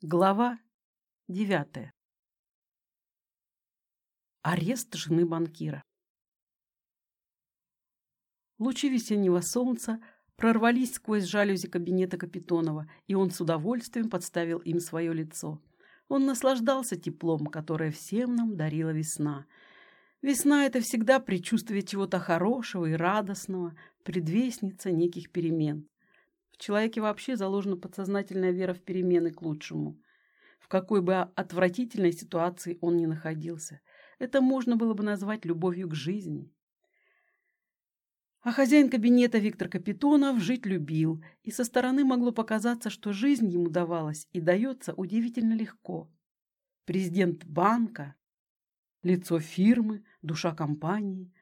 Глава девятая. Арест жены банкира. Лучи весеннего солнца прорвались сквозь жалюзи кабинета Капитонова, и он с удовольствием подставил им свое лицо. Он наслаждался теплом, которое всем нам дарила весна. Весна — это всегда предчувствие чего-то хорошего и радостного, предвестница неких перемен. В человеке вообще заложена подсознательная вера в перемены к лучшему. В какой бы отвратительной ситуации он ни находился. Это можно было бы назвать любовью к жизни. А хозяин кабинета Виктор Капитонов жить любил, и со стороны могло показаться, что жизнь ему давалась и дается удивительно легко. Президент банка, лицо фирмы, душа компании,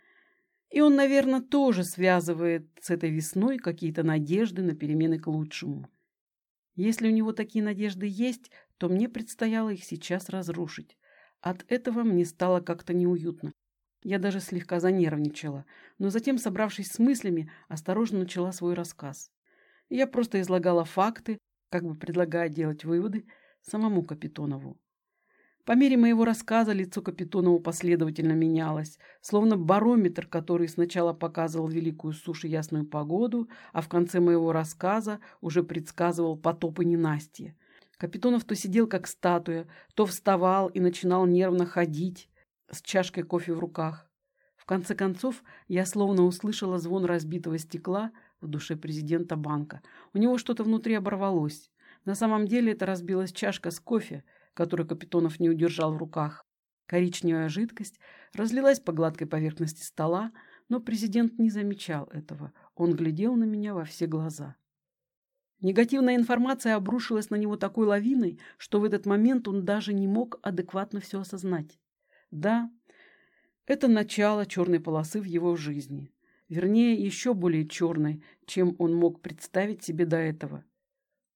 и он, наверное, тоже связывает с этой весной какие-то надежды на перемены к лучшему. Если у него такие надежды есть, то мне предстояло их сейчас разрушить. От этого мне стало как-то неуютно. Я даже слегка занервничала, но затем, собравшись с мыслями, осторожно начала свой рассказ. Я просто излагала факты, как бы предлагая делать выводы самому Капитонову. По мере моего рассказа лицо Капитонова последовательно менялось, словно барометр, который сначала показывал великую сушь и ясную погоду, а в конце моего рассказа уже предсказывал потоп и ненастье. Капитонов то сидел как статуя, то вставал и начинал нервно ходить с чашкой кофе в руках. В конце концов, я словно услышала звон разбитого стекла в душе президента банка. У него что-то внутри оборвалось. На самом деле это разбилась чашка с кофе – который Капитонов не удержал в руках. Коричневая жидкость разлилась по гладкой поверхности стола, но президент не замечал этого. Он глядел на меня во все глаза. Негативная информация обрушилась на него такой лавиной, что в этот момент он даже не мог адекватно все осознать. Да, это начало черной полосы в его жизни. Вернее, еще более черной, чем он мог представить себе до этого.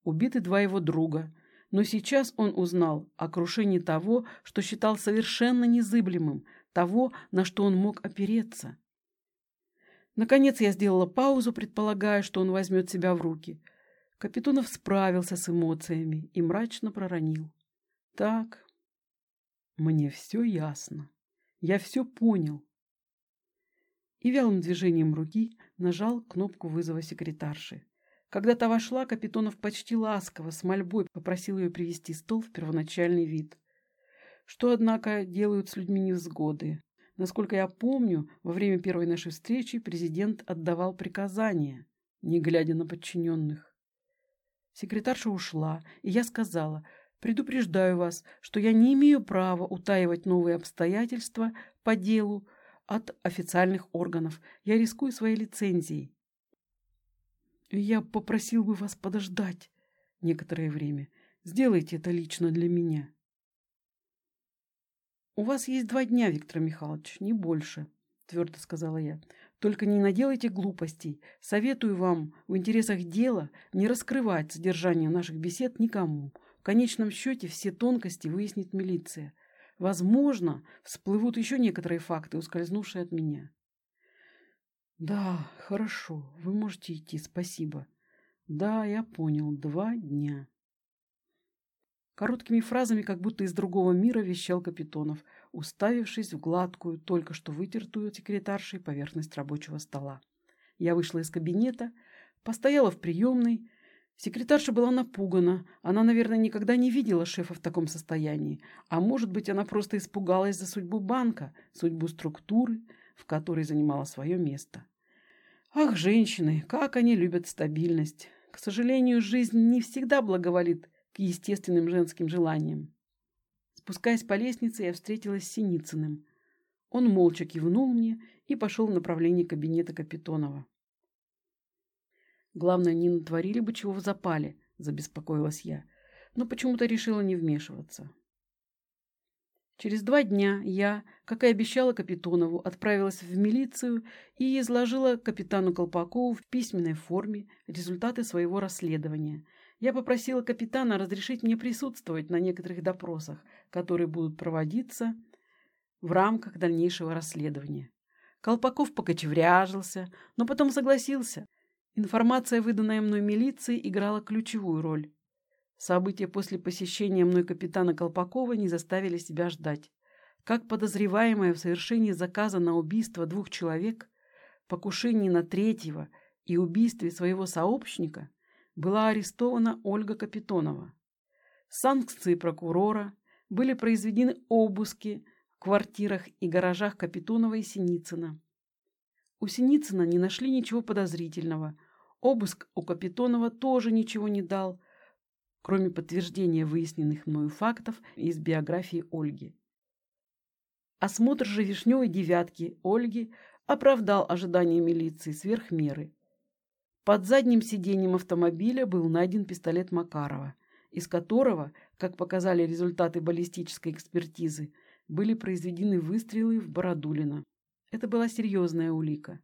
Убиты два его друга, но сейчас он узнал о крушении того, что считал совершенно незыблемым, того, на что он мог опереться. Наконец я сделала паузу, предполагая, что он возьмет себя в руки. Капитонов справился с эмоциями и мрачно проронил. «Так, мне все ясно. Я все понял». И вялым движением руки нажал кнопку вызова секретарши. Когда та вошла, Капитонов почти ласково, с мольбой попросил ее привести стол в первоначальный вид. Что, однако, делают с людьми невзгоды. Насколько я помню, во время первой нашей встречи президент отдавал приказания, не глядя на подчиненных. Секретарша ушла, и я сказала, предупреждаю вас, что я не имею права утаивать новые обстоятельства по делу от официальных органов. Я рискую своей лицензией. Я попросил бы вас подождать некоторое время. Сделайте это лично для меня. У вас есть два дня, Виктор Михайлович, не больше, твердо сказала я. Только не наделайте глупостей. Советую вам в интересах дела не раскрывать содержание наших бесед никому. В конечном счете все тонкости выяснит милиция. Возможно, всплывут еще некоторые факты, ускользнувшие от меня. Да, хорошо, вы можете идти, спасибо. Да, я понял, два дня. Короткими фразами, как будто из другого мира, вещал Капитонов, уставившись в гладкую, только что вытертую секретаршей поверхность рабочего стола. Я вышла из кабинета, постояла в приемной. Секретарша была напугана. Она, наверное, никогда не видела шефа в таком состоянии. А может быть, она просто испугалась за судьбу банка, судьбу структуры, в которой занимала свое место. Ах, женщины, как они любят стабильность. К сожалению, жизнь не всегда благоволит к естественным женским желаниям. Спускаясь по лестнице, я встретилась с Синицыным. Он молча кивнул мне и пошел в направлении кабинета Капитонова. Главное, не натворили бы чего в запале, забеспокоилась я, но почему-то решила не вмешиваться. Через два дня я, как и обещала Капитонову, отправилась в милицию и изложила капитану Колпакову в письменной форме результаты своего расследования. Я попросила капитана разрешить мне присутствовать на некоторых допросах, которые будут проводиться в рамках дальнейшего расследования. Колпаков покочевряжился, но потом согласился. Информация, выданная мной милиции, играла ключевую роль. События после посещения мной капитана Колпакова не заставили себя ждать. Как подозреваемая в совершении заказа на убийство двух человек, покушении на третьего и убийстве своего сообщника, была арестована Ольга Капитонова. санкции прокурора были произведены обыски в квартирах и гаражах Капитонова и Синицына. У Синицына не нашли ничего подозрительного. Обыск у Капитонова тоже ничего не дал – кроме подтверждения выясненных мною фактов из биографии Ольги. Осмотр же вишневой девятки Ольги оправдал ожидания милиции сверх меры. Под задним сиденьем автомобиля был найден пистолет Макарова, из которого, как показали результаты баллистической экспертизы, были произведены выстрелы в Бородулина. Это была серьезная улика.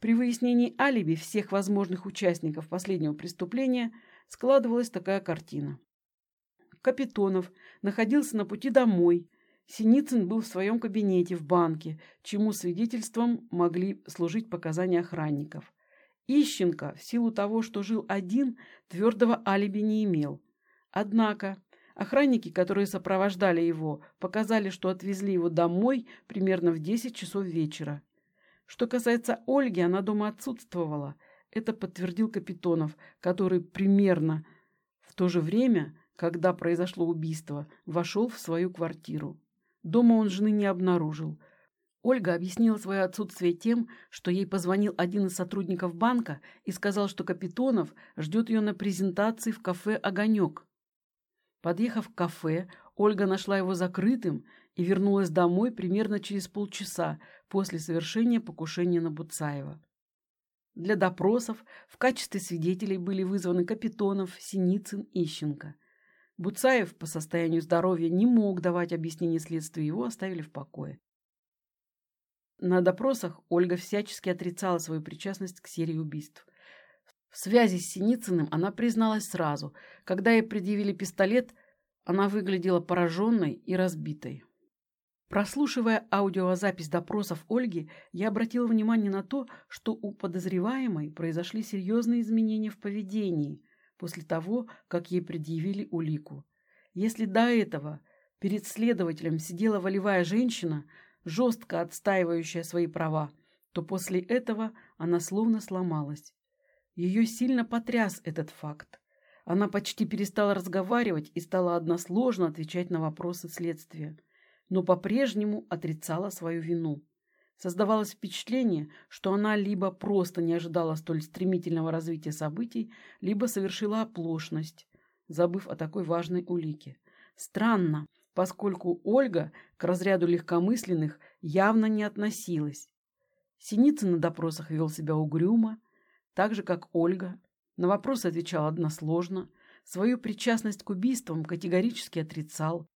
При выяснении алиби всех возможных участников последнего преступления – складывалась такая картина. Капитонов находился на пути домой. Синицын был в своем кабинете в банке, чему свидетельством могли служить показания охранников. Ищенко, в силу того, что жил один, твердого алиби не имел. Однако охранники, которые сопровождали его, показали, что отвезли его домой примерно в 10 часов вечера. Что касается Ольги, она дома отсутствовала – это подтвердил Капитонов, который примерно в то же время, когда произошло убийство, вошел в свою квартиру. Дома он жены не обнаружил. Ольга объяснила свое отсутствие тем, что ей позвонил один из сотрудников банка и сказал, что Капитонов ждет ее на презентации в кафе «Огонек». Подъехав к кафе, Ольга нашла его закрытым и вернулась домой примерно через полчаса после совершения покушения на Буцаева. Для допросов в качестве свидетелей были вызваны Капитонов, Синицын, Ищенко. Буцаев по состоянию здоровья не мог давать объяснение следствию, его оставили в покое. На допросах Ольга всячески отрицала свою причастность к серии убийств. В связи с Синицыным она призналась сразу. Когда ей предъявили пистолет, она выглядела пораженной и разбитой. Прослушивая аудиозапись допросов Ольги, я обратила внимание на то, что у подозреваемой произошли серьезные изменения в поведении после того, как ей предъявили улику. Если до этого перед следователем сидела волевая женщина, жестко отстаивающая свои права, то после этого она словно сломалась. Ее сильно потряс этот факт. Она почти перестала разговаривать и стала односложно отвечать на вопросы следствия но по-прежнему отрицала свою вину. Создавалось впечатление, что она либо просто не ожидала столь стремительного развития событий, либо совершила оплошность, забыв о такой важной улике. Странно, поскольку Ольга к разряду легкомысленных явно не относилась. Синицын на допросах вел себя угрюмо, так же, как Ольга. На вопросы отвечал односложно, свою причастность к убийствам категорически отрицал,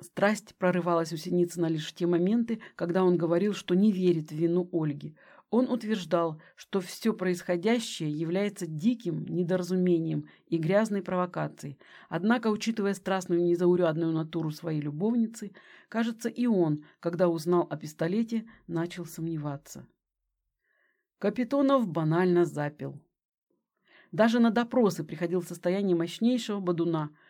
Страсть прорывалась у Синицына лишь в те моменты, когда он говорил, что не верит в вину Ольги. Он утверждал, что все происходящее является диким недоразумением и грязной провокацией. Однако, учитывая страстную незаурядную натуру своей любовницы, кажется, и он, когда узнал о пистолете, начал сомневаться. Капитонов банально запил. Даже на допросы приходил в состояние мощнейшего бодуна –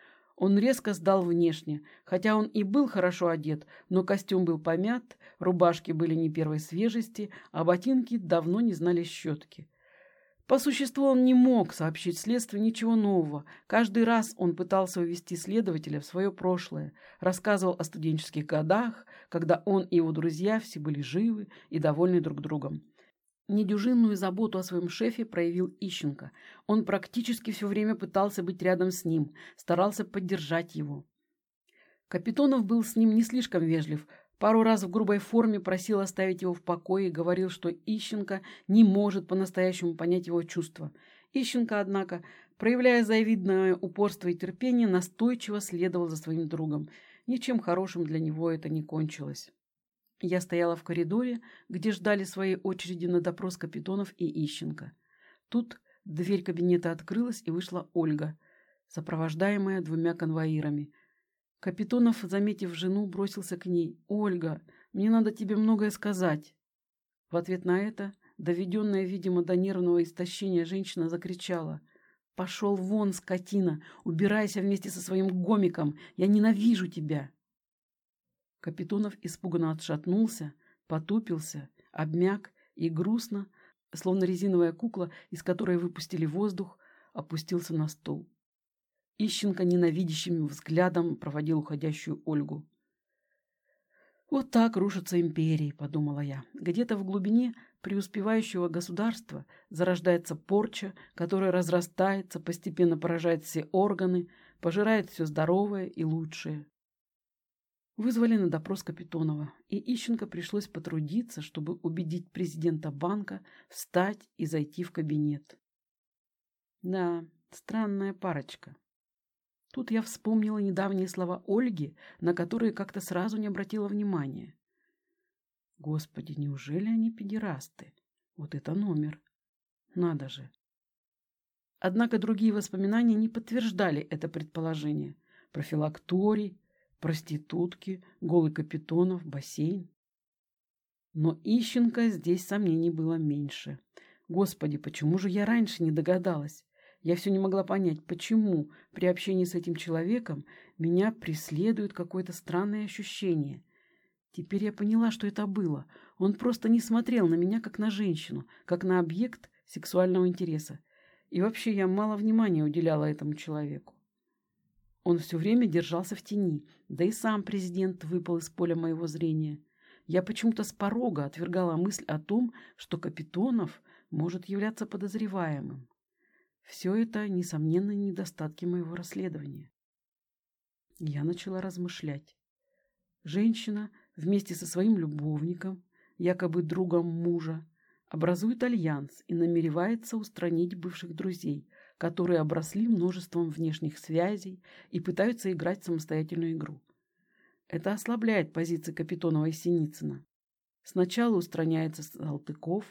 он резко сдал внешне, хотя он и был хорошо одет, но костюм был помят, рубашки были не первой свежести, а ботинки давно не знали щетки. По существу он не мог сообщить следствию ничего нового. Каждый раз он пытался увести следователя в свое прошлое, рассказывал о студенческих годах, когда он и его друзья все были живы и довольны друг другом. Недюжинную заботу о своем шефе проявил Ищенко. Он практически все время пытался быть рядом с ним, старался поддержать его. Капитонов был с ним не слишком вежлив, пару раз в грубой форме просил оставить его в покое и говорил, что Ищенко не может по-настоящему понять его чувства. Ищенко, однако, проявляя завидное упорство и терпение, настойчиво следовал за своим другом. Ничем хорошим для него это не кончилось. Я стояла в коридоре, где ждали своей очереди на допрос Капитонов и Ищенко. Тут дверь кабинета открылась, и вышла Ольга, сопровождаемая двумя конвоирами. Капитонов, заметив жену, бросился к ней. «Ольга, мне надо тебе многое сказать». В ответ на это, доведенная, видимо, до нервного истощения, женщина закричала. Пошел вон, скотина! Убирайся вместе со своим гомиком! Я ненавижу тебя!» Капитонов испуганно отшатнулся, потупился, обмяк и грустно, словно резиновая кукла, из которой выпустили воздух, опустился на стол. Ищенко ненавидящим взглядом проводил уходящую Ольгу. «Вот так рушатся империи», — подумала я. «Где-то в глубине преуспевающего государства зарождается порча, которая разрастается, постепенно поражает все органы, пожирает все здоровое и лучшее». Вызвали на допрос Капитонова, и Ищенко пришлось потрудиться, чтобы убедить президента банка встать и зайти в кабинет. Да, странная парочка. Тут я вспомнила недавние слова Ольги, на которые как-то сразу не обратила внимания. Господи, неужели они педерасты? Вот это номер. Надо же. Однако другие воспоминания не подтверждали это предположение. Профилакторий, проститутки, голый капитонов, бассейн. Но Ищенко здесь сомнений было меньше. Господи, почему же я раньше не догадалась? Я все не могла понять, почему при общении с этим человеком меня преследует какое-то странное ощущение. Теперь я поняла, что это было. Он просто не смотрел на меня как на женщину, как на объект сексуального интереса. И вообще я мало внимания уделяла этому человеку. Он все время держался в тени, да и сам президент выпал из поля моего зрения. Я почему-то с порога отвергала мысль о том, что Капитонов может являться подозреваемым. Все это, несомненно, недостатки моего расследования. Я начала размышлять. Женщина вместе со своим любовником, якобы другом мужа, образует альянс и намеревается устранить бывших друзей, которые обросли множеством внешних связей и пытаются играть самостоятельную игру. Это ослабляет позиции Капитонова и Синицына. Сначала устраняется Салтыков,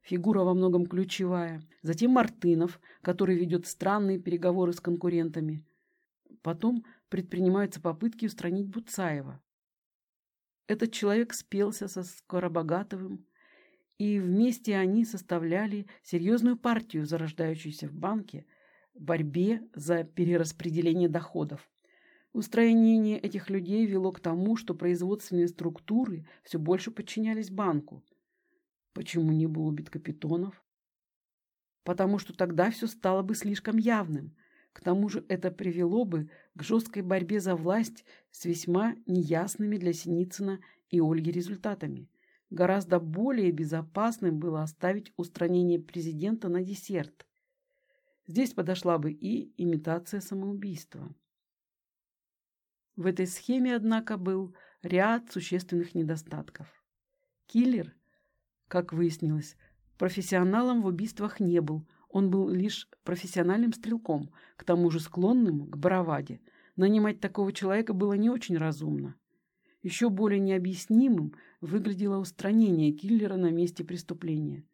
фигура во многом ключевая. Затем Мартынов, который ведет странные переговоры с конкурентами. Потом предпринимаются попытки устранить Буцаева. Этот человек спелся со Скоробогатовым, и вместе они составляли серьезную партию, зарождающуюся в банке, в борьбе за перераспределение доходов. Устранение этих людей вело к тому, что производственные структуры все больше подчинялись банку – Почему не был убит Капитонов? Потому что тогда все стало бы слишком явным. К тому же это привело бы к жесткой борьбе за власть с весьма неясными для Синицына и Ольги результатами. Гораздо более безопасным было оставить устранение президента на десерт. Здесь подошла бы и имитация самоубийства. В этой схеме, однако, был ряд существенных недостатков. Киллер как выяснилось, профессионалом в убийствах не был, он был лишь профессиональным стрелком, к тому же склонным к браваде. Нанимать такого человека было не очень разумно. Еще более необъяснимым выглядело устранение киллера на месте преступления.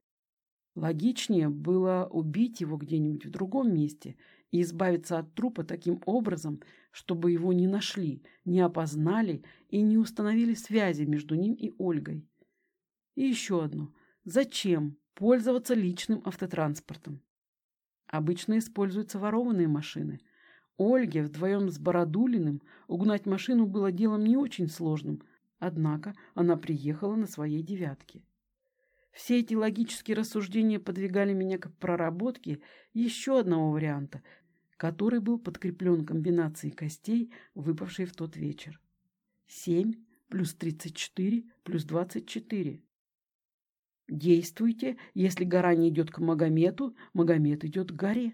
Логичнее было убить его где-нибудь в другом месте и избавиться от трупа таким образом, чтобы его не нашли, не опознали и не установили связи между ним и Ольгой. И еще одно. Зачем пользоваться личным автотранспортом? Обычно используются ворованные машины. Ольге вдвоем с Бородулиным угнать машину было делом не очень сложным, однако она приехала на своей девятке. Все эти логические рассуждения подвигали меня к проработке еще одного варианта, который был подкреплен комбинацией костей, выпавшей в тот вечер. 7 плюс 34 плюс 24. Действуйте, если гора не идет к Магомету, Магомед идет к горе.